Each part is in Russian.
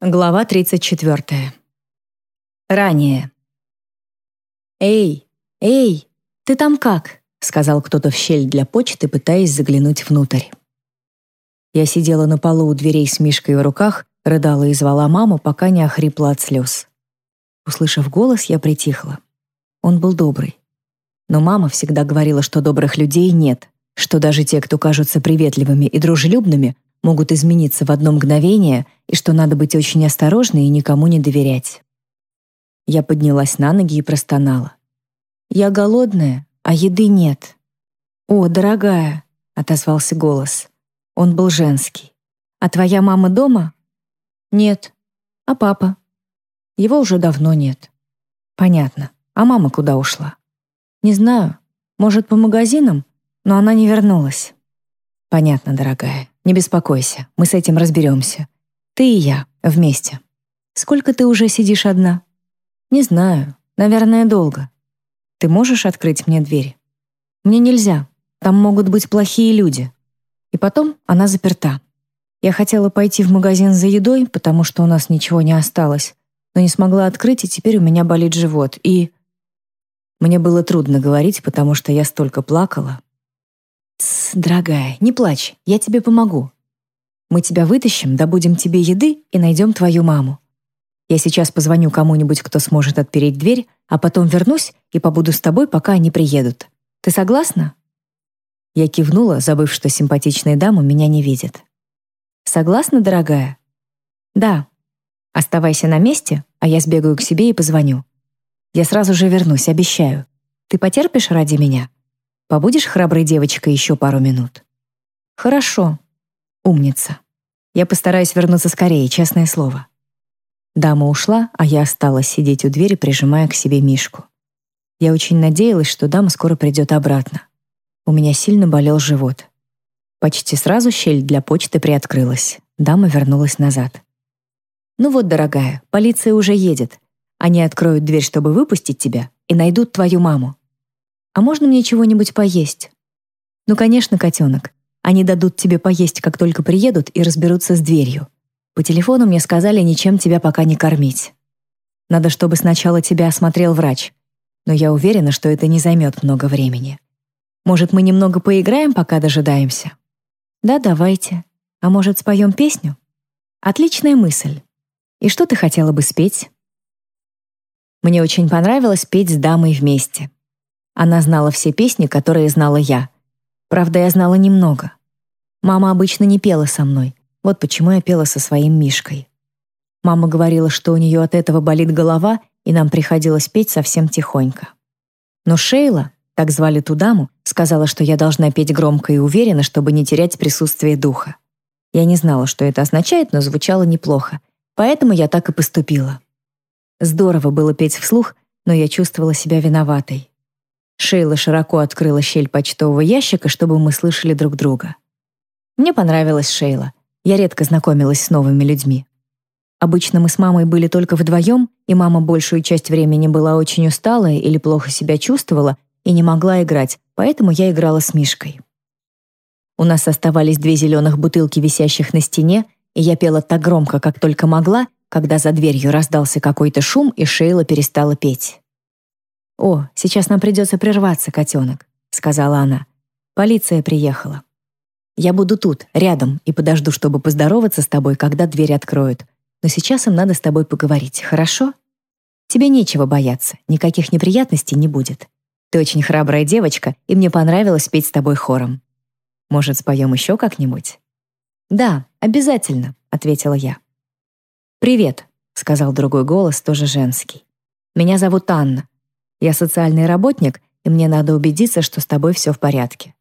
Глава 34. Ранее. «Эй, эй, ты там как?» — сказал кто-то в щель для почты, пытаясь заглянуть внутрь. Я сидела на полу у дверей с Мишкой в руках, рыдала и звала маму, пока не охрипла от слез. Услышав голос, я притихла. Он был добрый. Но мама всегда говорила, что добрых людей нет, что даже те, кто кажутся приветливыми и дружелюбными, могут измениться в одно мгновение и что надо быть очень осторожной и никому не доверять. Я поднялась на ноги и простонала. «Я голодная, а еды нет». «О, дорогая», — отозвался голос. Он был женский. «А твоя мама дома?» «Нет». «А папа?» «Его уже давно нет». «Понятно. А мама куда ушла?» «Не знаю. Может, по магазинам? Но она не вернулась». «Понятно, дорогая. Не беспокойся, мы с этим разберемся. Ты и я, вместе. Сколько ты уже сидишь одна? Не знаю, наверное, долго. Ты можешь открыть мне дверь? Мне нельзя, там могут быть плохие люди. И потом она заперта. Я хотела пойти в магазин за едой, потому что у нас ничего не осталось, но не смогла открыть, и теперь у меня болит живот. И... Мне было трудно говорить, потому что я столько плакала, «Тсс, дорогая, не плачь, я тебе помогу. Мы тебя вытащим, добудем тебе еды и найдем твою маму. Я сейчас позвоню кому-нибудь, кто сможет отпереть дверь, а потом вернусь и побуду с тобой, пока они приедут. Ты согласна?» Я кивнула, забыв, что симпатичные дамы меня не видят. «Согласна, дорогая?» «Да. Оставайся на месте, а я сбегаю к себе и позвоню. Я сразу же вернусь, обещаю. Ты потерпишь ради меня?» Побудешь храброй девочкой еще пару минут?» «Хорошо. Умница. Я постараюсь вернуться скорее, честное слово». Дама ушла, а я осталась сидеть у двери, прижимая к себе Мишку. Я очень надеялась, что дама скоро придет обратно. У меня сильно болел живот. Почти сразу щель для почты приоткрылась. Дама вернулась назад. «Ну вот, дорогая, полиция уже едет. Они откроют дверь, чтобы выпустить тебя, и найдут твою маму. А можно мне чего-нибудь поесть? Ну, конечно, котенок. Они дадут тебе поесть, как только приедут, и разберутся с дверью. По телефону мне сказали ничем тебя пока не кормить. Надо, чтобы сначала тебя осмотрел врач. Но я уверена, что это не займет много времени. Может, мы немного поиграем, пока дожидаемся? Да, давайте. А может, споем песню? Отличная мысль. И что ты хотела бы спеть? Мне очень понравилось петь с дамой вместе. Она знала все песни, которые знала я. Правда, я знала немного. Мама обычно не пела со мной. Вот почему я пела со своим Мишкой. Мама говорила, что у нее от этого болит голова, и нам приходилось петь совсем тихонько. Но Шейла, так звали ту даму, сказала, что я должна петь громко и уверенно, чтобы не терять присутствие духа. Я не знала, что это означает, но звучало неплохо, поэтому я так и поступила. Здорово было петь вслух, но я чувствовала себя виноватой. Шейла широко открыла щель почтового ящика, чтобы мы слышали друг друга. Мне понравилась Шейла. Я редко знакомилась с новыми людьми. Обычно мы с мамой были только вдвоем, и мама большую часть времени была очень усталая или плохо себя чувствовала и не могла играть, поэтому я играла с Мишкой. У нас оставались две зеленых бутылки, висящих на стене, и я пела так громко, как только могла, когда за дверью раздался какой-то шум, и Шейла перестала петь. «О, сейчас нам придется прерваться, котенок», — сказала она. «Полиция приехала. Я буду тут, рядом, и подожду, чтобы поздороваться с тобой, когда дверь откроют. Но сейчас им надо с тобой поговорить, хорошо? Тебе нечего бояться, никаких неприятностей не будет. Ты очень храбрая девочка, и мне понравилось петь с тобой хором. Может, споем еще как-нибудь?» «Да, обязательно», — ответила я. «Привет», — сказал другой голос, тоже женский. «Меня зовут Анна. Я социальный работник, и мне надо убедиться, что с тобой все в порядке.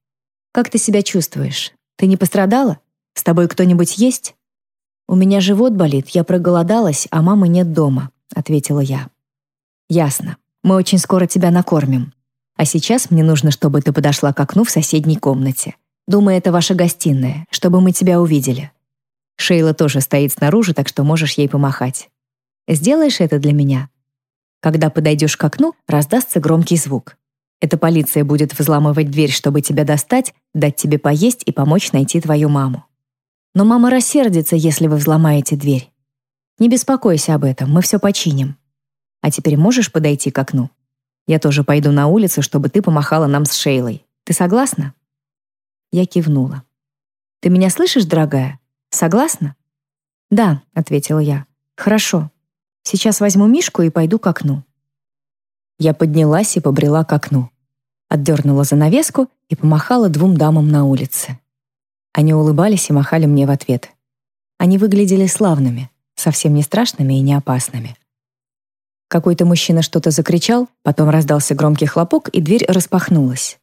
Как ты себя чувствуешь? Ты не пострадала? С тобой кто-нибудь есть? У меня живот болит, я проголодалась, а мамы нет дома, ответила я. Ясно. Мы очень скоро тебя накормим. А сейчас мне нужно, чтобы ты подошла к окну в соседней комнате. Думаю, это ваша гостиная, чтобы мы тебя увидели. Шейла тоже стоит снаружи, так что можешь ей помахать. Сделаешь это для меня? Когда подойдешь к окну, раздастся громкий звук. Эта полиция будет взламывать дверь, чтобы тебя достать, дать тебе поесть и помочь найти твою маму. Но мама рассердится, если вы взломаете дверь. Не беспокойся об этом, мы все починим. А теперь можешь подойти к окну? Я тоже пойду на улицу, чтобы ты помахала нам с Шейлой. Ты согласна?» Я кивнула. «Ты меня слышишь, дорогая? Согласна?» «Да», — ответила я. «Хорошо. Сейчас возьму Мишку и пойду к окну». Я поднялась и побрела к окну. Отдернула занавеску и помахала двум дамам на улице. Они улыбались и махали мне в ответ. Они выглядели славными, совсем не страшными и не опасными. Какой-то мужчина что-то закричал, потом раздался громкий хлопок, и дверь распахнулась.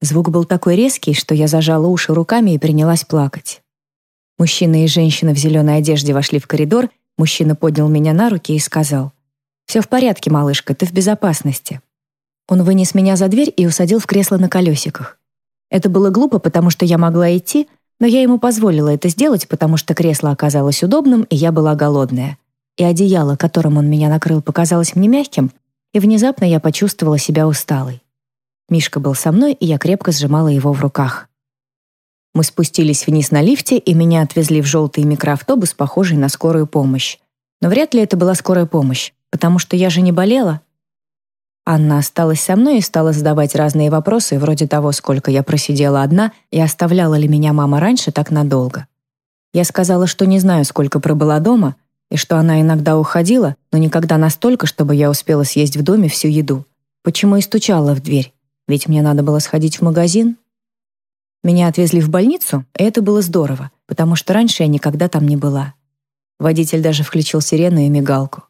Звук был такой резкий, что я зажала уши руками и принялась плакать. Мужчина и женщина в зеленой одежде вошли в коридор, мужчина поднял меня на руки и сказал, «Все в порядке, малышка, ты в безопасности». Он вынес меня за дверь и усадил в кресло на колесиках. Это было глупо, потому что я могла идти, но я ему позволила это сделать, потому что кресло оказалось удобным, и я была голодная. И одеяло, которым он меня накрыл, показалось мне мягким, и внезапно я почувствовала себя усталой. Мишка был со мной, и я крепко сжимала его в руках. Мы спустились вниз на лифте, и меня отвезли в желтый микроавтобус, похожий на скорую помощь. Но вряд ли это была скорая помощь, потому что я же не болела. Анна осталась со мной и стала задавать разные вопросы, вроде того, сколько я просидела одна и оставляла ли меня мама раньше так надолго. Я сказала, что не знаю, сколько пробыла дома, и что она иногда уходила, но никогда настолько, чтобы я успела съесть в доме всю еду. Почему и стучала в дверь? Ведь мне надо было сходить в магазин. Меня отвезли в больницу, и это было здорово, потому что раньше я никогда там не была. Водитель даже включил сирену и мигалку.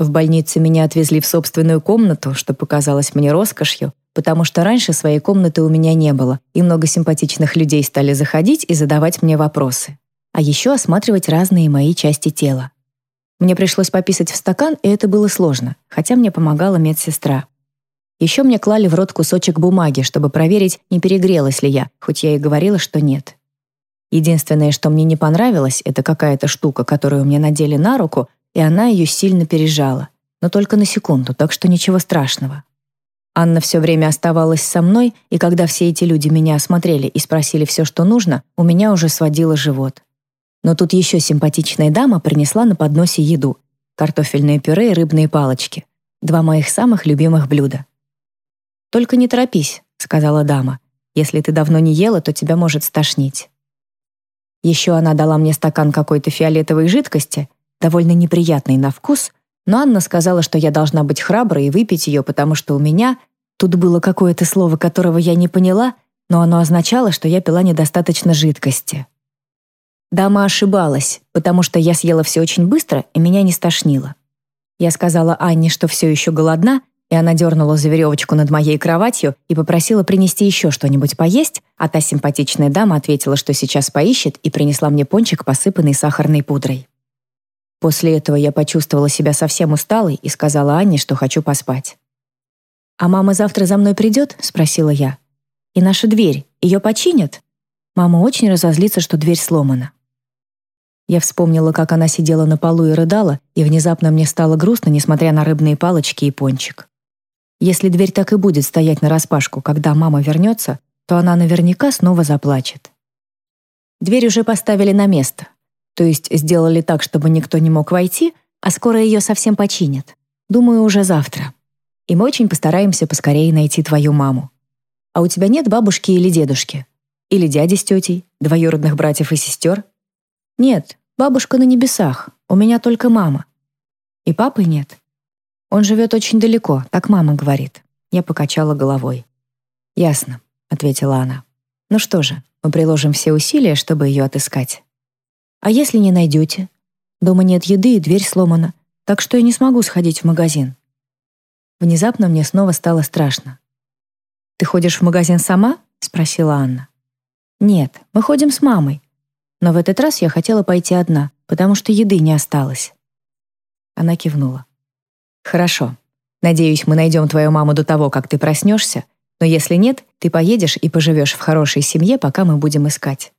В больнице меня отвезли в собственную комнату, что показалось мне роскошью, потому что раньше своей комнаты у меня не было, и много симпатичных людей стали заходить и задавать мне вопросы. А еще осматривать разные мои части тела. Мне пришлось пописать в стакан, и это было сложно, хотя мне помогала медсестра. Еще мне клали в рот кусочек бумаги, чтобы проверить, не перегрелась ли я, хоть я и говорила, что нет. Единственное, что мне не понравилось, это какая-то штука, которую мне надели на руку, и она ее сильно пережала. Но только на секунду, так что ничего страшного. Анна все время оставалась со мной, и когда все эти люди меня осмотрели и спросили все, что нужно, у меня уже сводило живот. Но тут еще симпатичная дама принесла на подносе еду. Картофельное пюре и рыбные палочки. Два моих самых любимых блюда. «Только не торопись», — сказала дама. «Если ты давно не ела, то тебя может стошнить». Еще она дала мне стакан какой-то фиолетовой жидкости, довольно неприятной на вкус, но Анна сказала, что я должна быть храброй и выпить ее, потому что у меня... Тут было какое-то слово, которого я не поняла, но оно означало, что я пила недостаточно жидкости. Дама ошибалась, потому что я съела все очень быстро, и меня не стошнило. Я сказала Анне, что все еще голодна, и она дернула за веревочку над моей кроватью и попросила принести еще что-нибудь поесть, а та симпатичная дама ответила, что сейчас поищет, и принесла мне пончик, посыпанный сахарной пудрой. После этого я почувствовала себя совсем усталой и сказала Анне, что хочу поспать. «А мама завтра за мной придет?» — спросила я. «И наша дверь, ее починят?» Мама очень разозлится, что дверь сломана. Я вспомнила, как она сидела на полу и рыдала, и внезапно мне стало грустно, несмотря на рыбные палочки и пончик. Если дверь так и будет стоять нараспашку, когда мама вернется, то она наверняка снова заплачет. Дверь уже поставили на место. То есть сделали так, чтобы никто не мог войти, а скоро ее совсем починят. Думаю, уже завтра. И мы очень постараемся поскорее найти твою маму. А у тебя нет бабушки или дедушки? Или дяди с тетей, двоюродных братьев и сестер? Нет, бабушка на небесах, у меня только мама. И папы нет. Он живет очень далеко, так мама говорит. Я покачала головой. «Ясно», — ответила она. «Ну что же, мы приложим все усилия, чтобы ее отыскать». «А если не найдете? Дома нет еды и дверь сломана, так что я не смогу сходить в магазин». Внезапно мне снова стало страшно. «Ты ходишь в магазин сама?» — спросила Анна. «Нет, мы ходим с мамой. Но в этот раз я хотела пойти одна, потому что еды не осталось». Она кивнула. «Хорошо. Надеюсь, мы найдем твою маму до того, как ты проснешься, но если нет, ты поедешь и поживешь в хорошей семье, пока мы будем искать.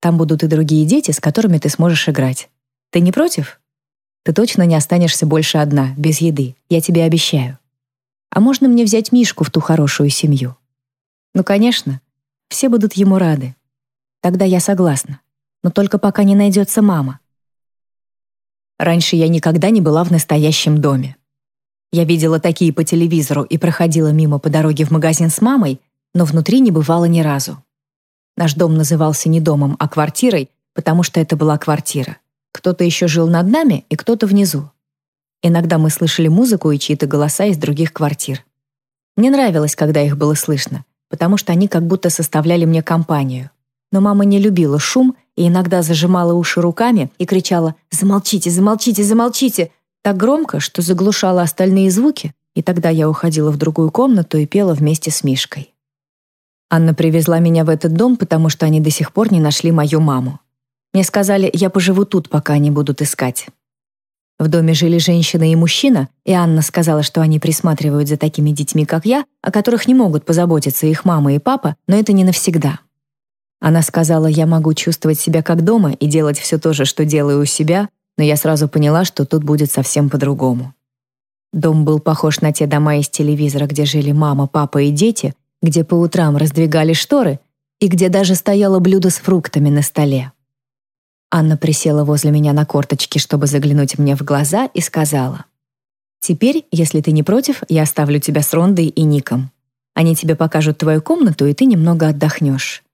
Там будут и другие дети, с которыми ты сможешь играть. Ты не против? Ты точно не останешься больше одна, без еды, я тебе обещаю. А можно мне взять Мишку в ту хорошую семью? Ну, конечно. Все будут ему рады. Тогда я согласна. Но только пока не найдется мама. Раньше я никогда не была в настоящем доме. Я видела такие по телевизору и проходила мимо по дороге в магазин с мамой, но внутри не бывало ни разу. Наш дом назывался не домом, а квартирой, потому что это была квартира. Кто-то еще жил над нами и кто-то внизу. Иногда мы слышали музыку и чьи-то голоса из других квартир. Мне нравилось, когда их было слышно, потому что они как будто составляли мне компанию. Но мама не любила шум и иногда зажимала уши руками и кричала «Замолчите, замолчите, замолчите!» Так громко, что заглушала остальные звуки, и тогда я уходила в другую комнату и пела вместе с Мишкой. Анна привезла меня в этот дом, потому что они до сих пор не нашли мою маму. Мне сказали, я поживу тут, пока они будут искать. В доме жили женщина и мужчина, и Анна сказала, что они присматривают за такими детьми, как я, о которых не могут позаботиться их мама и папа, но это не навсегда. Она сказала, я могу чувствовать себя как дома и делать все то же, что делаю у себя, но я сразу поняла, что тут будет совсем по-другому. Дом был похож на те дома из телевизора, где жили мама, папа и дети, где по утрам раздвигали шторы и где даже стояло блюдо с фруктами на столе. Анна присела возле меня на корточки, чтобы заглянуть мне в глаза, и сказала, «Теперь, если ты не против, я оставлю тебя с Рондой и Ником. Они тебе покажут твою комнату, и ты немного отдохнешь.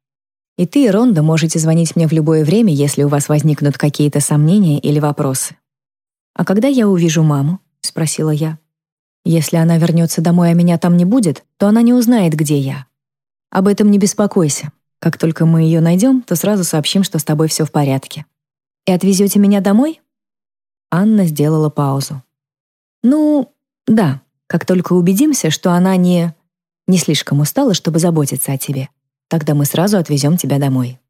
И ты и Ронда можете звонить мне в любое время, если у вас возникнут какие-то сомнения или вопросы». «А когда я увижу маму?» — спросила я. Если она вернется домой, а меня там не будет, то она не узнает, где я. Об этом не беспокойся. Как только мы ее найдем, то сразу сообщим, что с тобой все в порядке. И отвезете меня домой? Анна сделала паузу. Ну, да, как только убедимся, что она не... не слишком устала, чтобы заботиться о тебе. Тогда мы сразу отвезем тебя домой.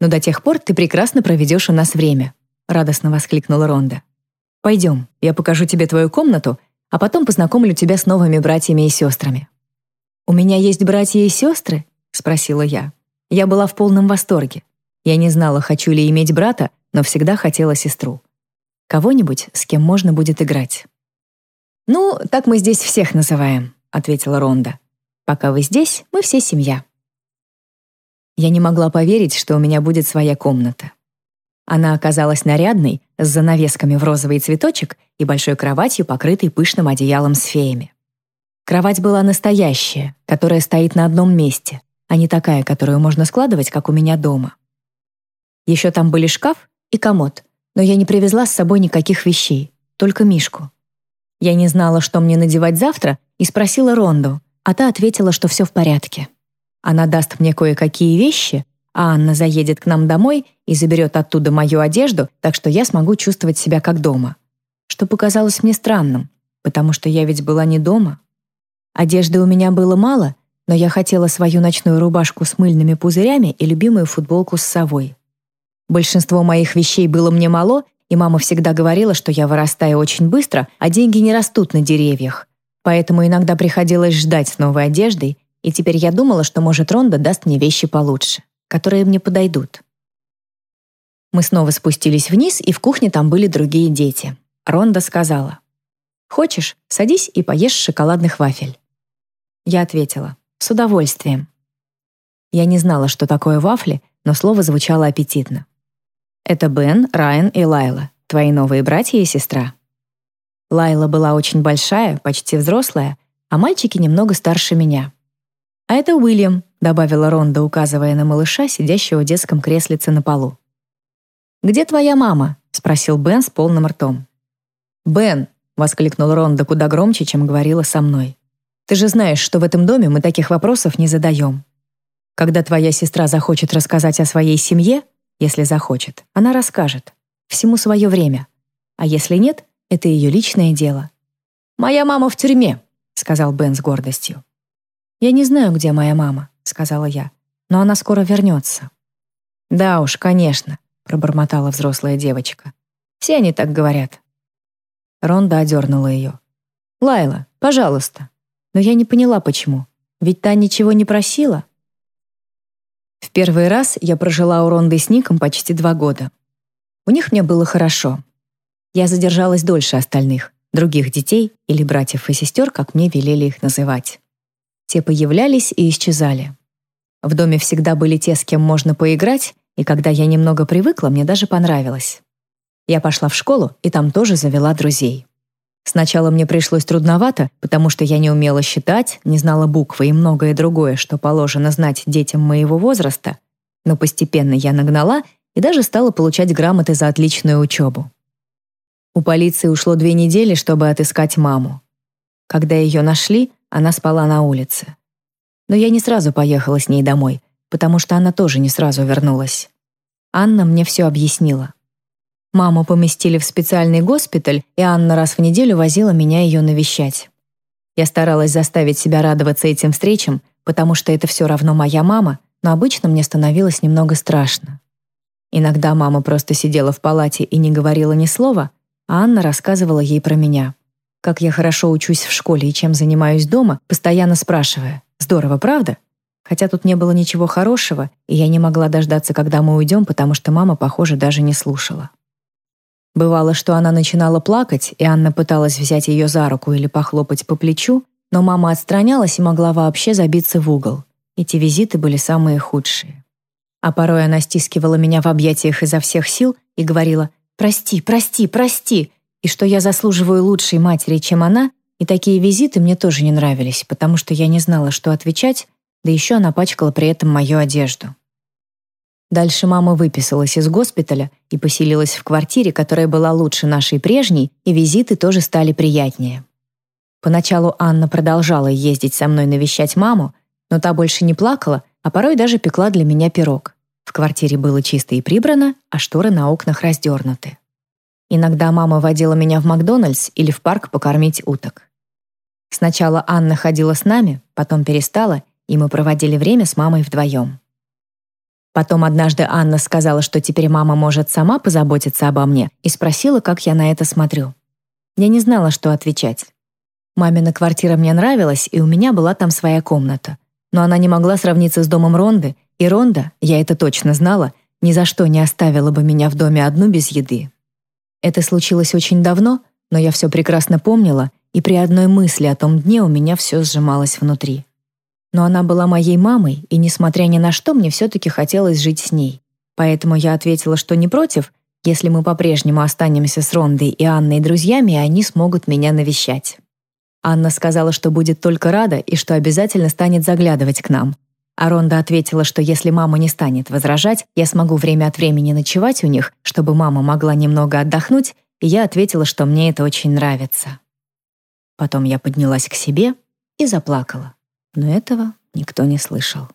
Но до тех пор ты прекрасно проведешь у нас время, радостно воскликнула Ронда. Пойдем, я покажу тебе твою комнату а потом познакомлю тебя с новыми братьями и сестрами». «У меня есть братья и сестры?» — спросила я. Я была в полном восторге. Я не знала, хочу ли иметь брата, но всегда хотела сестру. Кого-нибудь, с кем можно будет играть. «Ну, так мы здесь всех называем», — ответила Ронда. «Пока вы здесь, мы все семья». Я не могла поверить, что у меня будет своя комната. Она оказалась нарядной, с занавесками в розовый цветочек и большой кроватью, покрытой пышным одеялом с феями. Кровать была настоящая, которая стоит на одном месте, а не такая, которую можно складывать, как у меня дома. Еще там были шкаф и комод, но я не привезла с собой никаких вещей, только Мишку. Я не знала, что мне надевать завтра, и спросила Ронду, а та ответила, что все в порядке. Она даст мне кое-какие вещи, а Анна заедет к нам домой и заберет оттуда мою одежду, так что я смогу чувствовать себя как дома. Что показалось мне странным, потому что я ведь была не дома. Одежды у меня было мало, но я хотела свою ночную рубашку с мыльными пузырями и любимую футболку с совой. Большинство моих вещей было мне мало, и мама всегда говорила, что я вырастаю очень быстро, а деньги не растут на деревьях. Поэтому иногда приходилось ждать с новой одеждой, и теперь я думала, что, может, Ронда даст мне вещи получше которые мне подойдут. Мы снова спустились вниз, и в кухне там были другие дети. Ронда сказала, «Хочешь, садись и поешь шоколадных вафель». Я ответила, «С удовольствием». Я не знала, что такое вафли, но слово звучало аппетитно. «Это Бен, Райан и Лайла, твои новые братья и сестра». Лайла была очень большая, почти взрослая, а мальчики немного старше меня. «А это Уильям», — добавила Ронда, указывая на малыша, сидящего в детском креслице на полу. «Где твоя мама?» — спросил Бен с полным ртом. «Бен!» — воскликнул Ронда куда громче, чем говорила со мной. «Ты же знаешь, что в этом доме мы таких вопросов не задаем. Когда твоя сестра захочет рассказать о своей семье, если захочет, она расскажет. Всему свое время. А если нет, это ее личное дело». «Моя мама в тюрьме», — сказал Бен с гордостью. «Я не знаю, где моя мама», — сказала я, «но она скоро вернется». «Да уж, конечно», — пробормотала взрослая девочка. «Все они так говорят». Ронда одернула ее. «Лайла, пожалуйста». Но я не поняла, почему. Ведь та ничего не просила. В первый раз я прожила у Ронды с Ником почти два года. У них мне было хорошо. Я задержалась дольше остальных, других детей или братьев и сестер, как мне велели их называть. Те появлялись и исчезали. В доме всегда были те, с кем можно поиграть, и когда я немного привыкла, мне даже понравилось. Я пошла в школу и там тоже завела друзей. Сначала мне пришлось трудновато, потому что я не умела считать, не знала буквы и многое другое, что положено знать детям моего возраста, но постепенно я нагнала и даже стала получать грамоты за отличную учебу. У полиции ушло две недели, чтобы отыскать маму. Когда ее нашли, она спала на улице. Но я не сразу поехала с ней домой, потому что она тоже не сразу вернулась. Анна мне все объяснила. Маму поместили в специальный госпиталь, и Анна раз в неделю возила меня ее навещать. Я старалась заставить себя радоваться этим встречам, потому что это все равно моя мама, но обычно мне становилось немного страшно. Иногда мама просто сидела в палате и не говорила ни слова, а Анна рассказывала ей про меня. Как я хорошо учусь в школе и чем занимаюсь дома, постоянно спрашивая «Здорово, правда?» Хотя тут не было ничего хорошего, и я не могла дождаться, когда мы уйдем, потому что мама, похоже, даже не слушала. Бывало, что она начинала плакать, и Анна пыталась взять ее за руку или похлопать по плечу, но мама отстранялась и могла вообще забиться в угол. Эти визиты были самые худшие. А порой она стискивала меня в объятиях изо всех сил и говорила «Прости, прости, прости», и что я заслуживаю лучшей матери, чем она, и такие визиты мне тоже не нравились, потому что я не знала, что отвечать, да еще она пачкала при этом мою одежду. Дальше мама выписалась из госпиталя и поселилась в квартире, которая была лучше нашей прежней, и визиты тоже стали приятнее. Поначалу Анна продолжала ездить со мной навещать маму, но та больше не плакала, а порой даже пекла для меня пирог. В квартире было чисто и прибрано, а шторы на окнах раздернуты. Иногда мама водила меня в Макдональдс или в парк покормить уток. Сначала Анна ходила с нами, потом перестала, и мы проводили время с мамой вдвоем. Потом однажды Анна сказала, что теперь мама может сама позаботиться обо мне, и спросила, как я на это смотрю. Я не знала, что отвечать. Мамина квартира мне нравилась, и у меня была там своя комната. Но она не могла сравниться с домом Ронды, и Ронда, я это точно знала, ни за что не оставила бы меня в доме одну без еды. Это случилось очень давно, но я все прекрасно помнила, и при одной мысли о том дне у меня все сжималось внутри. Но она была моей мамой, и, несмотря ни на что, мне все-таки хотелось жить с ней. Поэтому я ответила, что не против, если мы по-прежнему останемся с Рондой и Анной друзьями, и они смогут меня навещать. Анна сказала, что будет только рада и что обязательно станет заглядывать к нам. А Ронда ответила, что если мама не станет возражать, я смогу время от времени ночевать у них, чтобы мама могла немного отдохнуть, и я ответила, что мне это очень нравится. Потом я поднялась к себе и заплакала но этого никто не слышал.